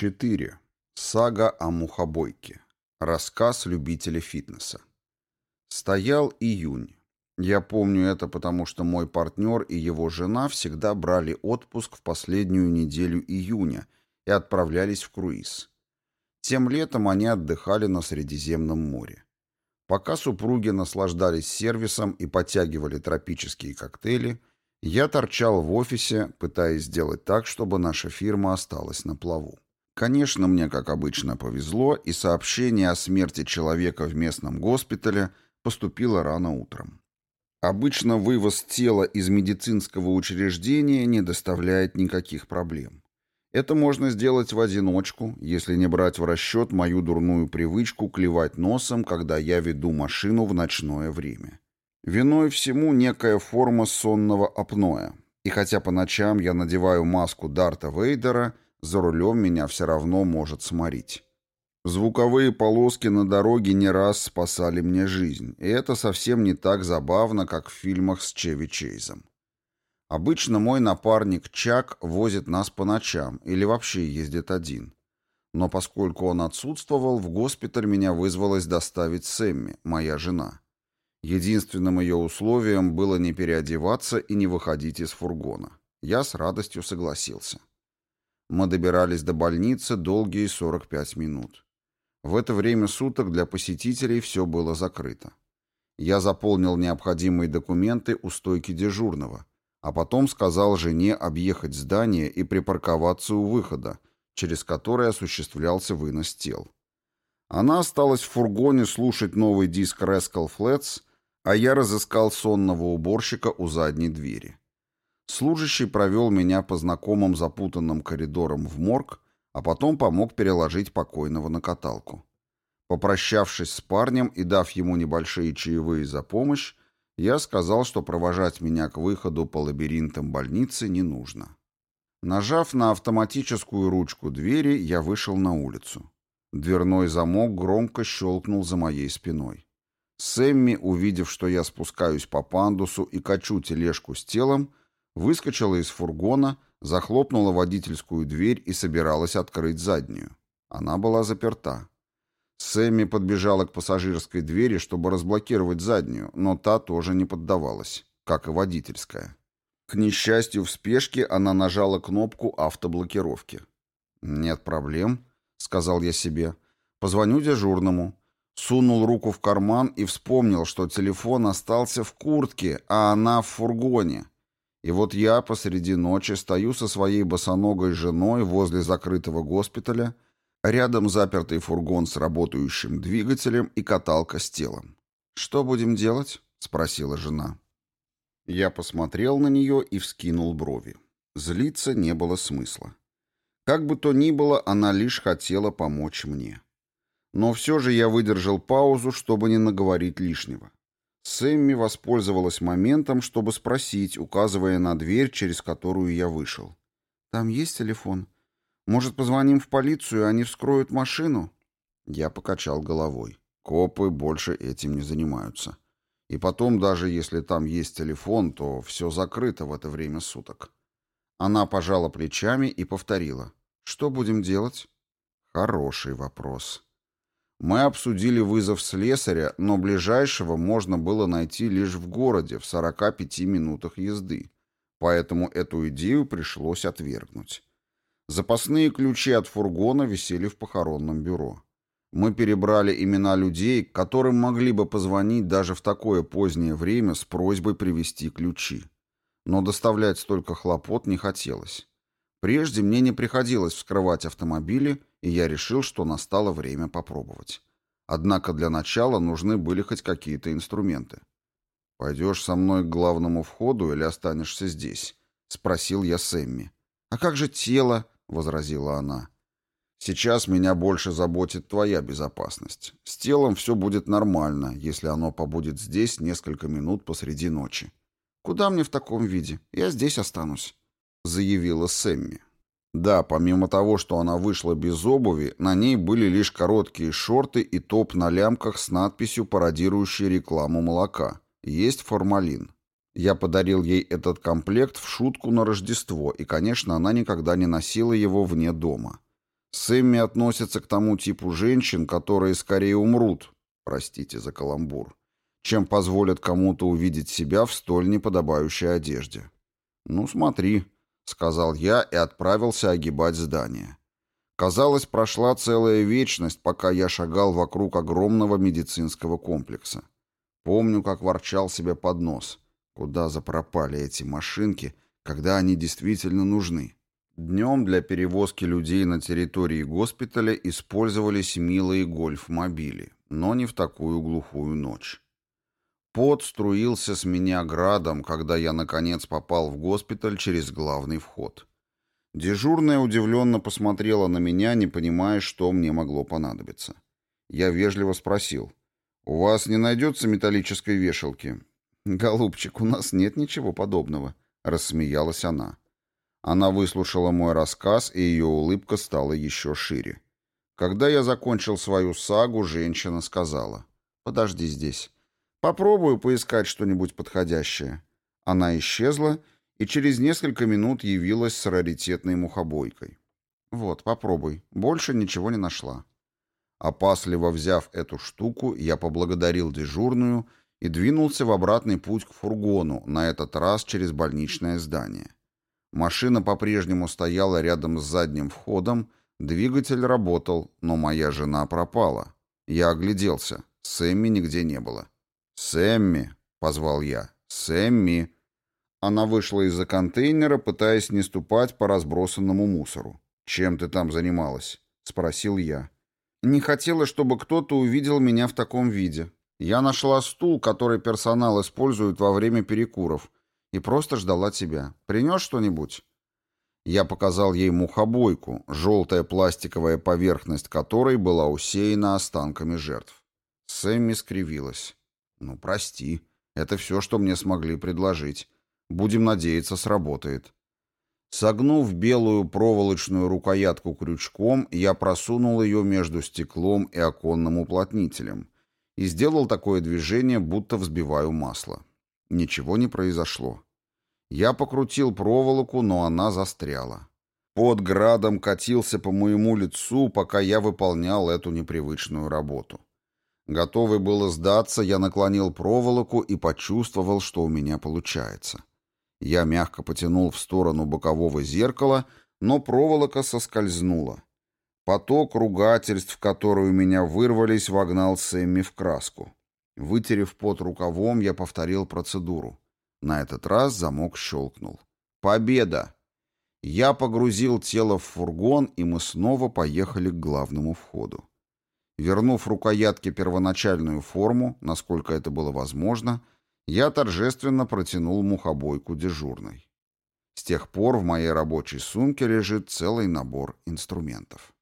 4. Сага о мухобойке. Рассказ любителя фитнеса. Стоял июнь. Я помню это, потому что мой партнер и его жена всегда брали отпуск в последнюю неделю июня и отправлялись в круиз. Тем летом они отдыхали на Средиземном море. Пока супруги наслаждались сервисом и подтягивали тропические коктейли, я торчал в офисе, пытаясь сделать так, чтобы наша фирма осталась на плаву. Конечно, мне, как обычно, повезло, и сообщение о смерти человека в местном госпитале поступило рано утром. Обычно вывоз тела из медицинского учреждения не доставляет никаких проблем. Это можно сделать в одиночку, если не брать в расчет мою дурную привычку клевать носом, когда я веду машину в ночное время. Виной всему некая форма сонного апноэ. И хотя по ночам я надеваю маску Дарта Вейдера – за рулем меня все равно может сморить. Звуковые полоски на дороге не раз спасали мне жизнь, и это совсем не так забавно, как в фильмах с Чеви Чейзом. Обычно мой напарник Чак возит нас по ночам или вообще ездит один. Но поскольку он отсутствовал, в госпиталь меня вызвалось доставить Сэмми, моя жена. Единственным ее условием было не переодеваться и не выходить из фургона. Я с радостью согласился. Мы добирались до больницы долгие 45 минут. В это время суток для посетителей все было закрыто. Я заполнил необходимые документы у стойки дежурного, а потом сказал жене объехать здание и припарковаться у выхода, через который осуществлялся вынос тел. Она осталась в фургоне слушать новый диск Rascal Flats, а я разыскал сонного уборщика у задней двери. Служащий провел меня по знакомым запутанным коридорам в морг, а потом помог переложить покойного на каталку. Попрощавшись с парнем и дав ему небольшие чаевые за помощь, я сказал, что провожать меня к выходу по лабиринтам больницы не нужно. Нажав на автоматическую ручку двери, я вышел на улицу. Дверной замок громко щелкнул за моей спиной. Сэмми, увидев, что я спускаюсь по пандусу и качу тележку с телом, Выскочила из фургона, захлопнула водительскую дверь и собиралась открыть заднюю. Она была заперта. Сэмми подбежала к пассажирской двери, чтобы разблокировать заднюю, но та тоже не поддавалась, как и водительская. К несчастью, в спешке она нажала кнопку автоблокировки. «Нет проблем», — сказал я себе. «Позвоню дежурному». Сунул руку в карман и вспомнил, что телефон остался в куртке, а она в фургоне. И вот я посреди ночи стою со своей босоногой женой возле закрытого госпиталя, рядом запертый фургон с работающим двигателем и каталка с телом. «Что будем делать?» — спросила жена. Я посмотрел на нее и вскинул брови. Злиться не было смысла. Как бы то ни было, она лишь хотела помочь мне. Но все же я выдержал паузу, чтобы не наговорить лишнего. Сэмми воспользовалась моментом, чтобы спросить, указывая на дверь, через которую я вышел. «Там есть телефон? Может, позвоним в полицию, они вскроют машину?» Я покачал головой. Копы больше этим не занимаются. И потом, даже если там есть телефон, то все закрыто в это время суток. Она пожала плечами и повторила. «Что будем делать?» «Хороший вопрос». Мы обсудили вызов слесаря, но ближайшего можно было найти лишь в городе в 45 минутах езды, поэтому эту идею пришлось отвергнуть. Запасные ключи от фургона висели в похоронном бюро. Мы перебрали имена людей, которым могли бы позвонить даже в такое позднее время с просьбой привезти ключи. Но доставлять столько хлопот не хотелось. Прежде мне не приходилось вскрывать автомобили, и я решил, что настало время попробовать. Однако для начала нужны были хоть какие-то инструменты. «Пойдешь со мной к главному входу или останешься здесь?» — спросил я Сэмми. «А как же тело?» — возразила она. «Сейчас меня больше заботит твоя безопасность. С телом все будет нормально, если оно побудет здесь несколько минут посреди ночи». «Куда мне в таком виде? Я здесь останусь», — заявила Сэмми. Да, помимо того, что она вышла без обуви, на ней были лишь короткие шорты и топ на лямках с надписью, пародирующей рекламу молока. Есть формалин. Я подарил ей этот комплект в шутку на Рождество, и, конечно, она никогда не носила его вне дома. Сэмми относится к тому типу женщин, которые скорее умрут, простите за каламбур, чем позволят кому-то увидеть себя в столь неподобающей одежде. «Ну, смотри», — сказал я и отправился огибать здание. Казалось, прошла целая вечность, пока я шагал вокруг огромного медицинского комплекса. Помню, как ворчал себе под нос. Куда запропали эти машинки, когда они действительно нужны? Днем для перевозки людей на территории госпиталя использовались милые гольф-мобили, но не в такую глухую ночь. Пот струился с меня градом, когда я, наконец, попал в госпиталь через главный вход. Дежурная удивленно посмотрела на меня, не понимая, что мне могло понадобиться. Я вежливо спросил. «У вас не найдется металлической вешалки?» «Голубчик, у нас нет ничего подобного», — рассмеялась она. Она выслушала мой рассказ, и ее улыбка стала еще шире. Когда я закончил свою сагу, женщина сказала. «Подожди здесь. Попробую поискать что-нибудь подходящее». Она исчезла и через несколько минут явилась с раритетной мухобойкой. «Вот, попробуй. Больше ничего не нашла». Опасливо взяв эту штуку, я поблагодарил дежурную и двинулся в обратный путь к фургону, на этот раз через больничное здание. Машина по-прежнему стояла рядом с задним входом, двигатель работал, но моя жена пропала. Я огляделся. Сэмми нигде не было. «Сэмми!» — позвал я. «Сэмми!» Она вышла из-за контейнера, пытаясь не ступать по разбросанному мусору. «Чем ты там занималась?» — спросил я. «Не хотела, чтобы кто-то увидел меня в таком виде. Я нашла стул, который персонал использует во время перекуров, и просто ждала тебя. Принес что-нибудь?» Я показал ей мухобойку, желтая пластиковая поверхность которой была усеяна останками жертв. Сэмми скривилась. «Ну, прости. Это все, что мне смогли предложить. Будем надеяться, сработает». Согнув белую проволочную рукоятку крючком, я просунул ее между стеклом и оконным уплотнителем и сделал такое движение, будто взбиваю масло. Ничего не произошло. Я покрутил проволоку, но она застряла. Под градом катился по моему лицу, пока я выполнял эту непривычную работу. Готовый было сдаться, я наклонил проволоку и почувствовал, что у меня получается. Я мягко потянул в сторону бокового зеркала, но проволока соскользнула. Поток ругательств, которые у меня вырвались, вогнал Сэмми в краску. Вытерев пот рукавом, я повторил процедуру. На этот раз замок щелкнул. «Победа!» Я погрузил тело в фургон, и мы снова поехали к главному входу. Вернув рукоятке первоначальную форму, насколько это было возможно, я торжественно протянул мухобойку дежурной. С тех пор в моей рабочей сумке лежит целый набор инструментов.